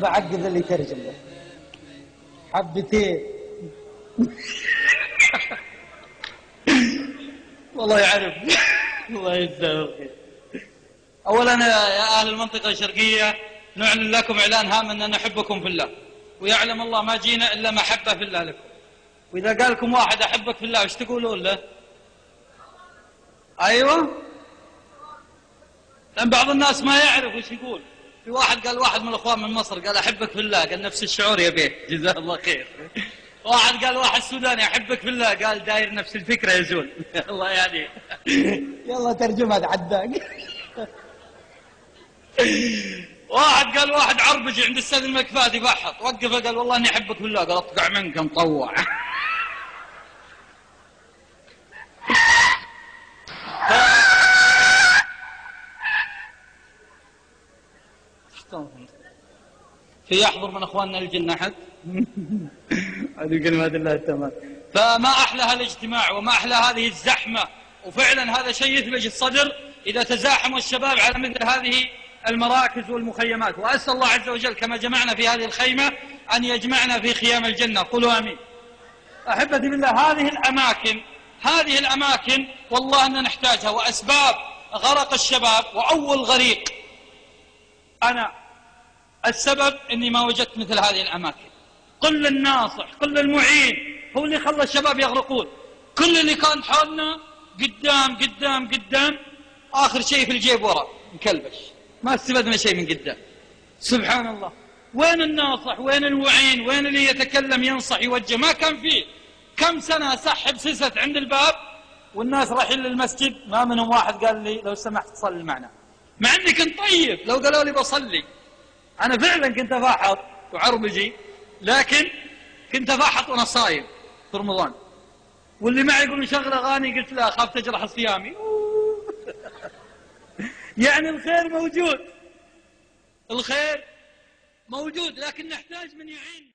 بعقد اللي يترجم له حبتين والله يعرف. الله يجزاه اولا يا أهل المنطقة الشرقية نعلن لكم إعلان هام اننا نحبكم في الله. ويعلم الله ما جينا إلا محبة في الله لكم. وإذا قال لكم واحد أحبك في الله وش تقولون له؟ أيوه. لأن بعض الناس ما يعرف وش يقول. في واحد قال واحد من الأخوان من مصر قال أحبك في الله قال نفس الشعور يا بيه. جزاه الله خير. واحد قال واحد سوداني أحبك في الله قال داير نفس الفكرة يا زول. الله يعني. يلا ترجمة عداك واحد قال واحد عربجي عند السيد المكفاتي بحط وقفه قال والله إني أحبك في الله قال أطقع منك مطوع. في يحضر من أخواننا الجن أحد؟ هذه كلمات الله التمام فما أحلى هالاجتماع وما أحلى هذه الزحمة. وفعلا هذا شيء يثلج الصدر إذا تزاحم الشباب على مثل هذه المراكز والمخيمات. وأسأل الله عز وجل كما جمعنا في هذه الخيمة أن يجمعنا في خيام الجنة. قولوا آمين. أحبتي بالله هذه الأماكن هذه الأماكن والله ان نحتاجها. وأسباب غرق الشباب وأول غريق. أنا السبب إني ما وجدت مثل هذه الأماكن. قل الناصح قل المعين هو اللي خلى الشباب يغرقون. كل اللي كان حولنا قدام قدام قدام آخر شيء في الجيب ورا مكلبش. ما استفدنا شيء من قدام. سبحان الله. وين الناصح؟ وين المعين؟ وين اللي يتكلم ينصح يوجه؟ ما كان فيه. كم سنة سحب سست عند الباب والناس رايحين للمسجد؟ ما منهم واحد قال لي لو سمحت صلي معنا. مع اني كنت طيب. لو قالوا لي بصلي. أنا فعلا كنت أفاحط وعربجي لكن كنت أفاحط وأنا صايم في رمضان. واللي معي يقول نشغل اغاني قلت لا أخاف تجرح صيامي يعني الخير موجود. الخير موجود لكن نحتاج من يعين.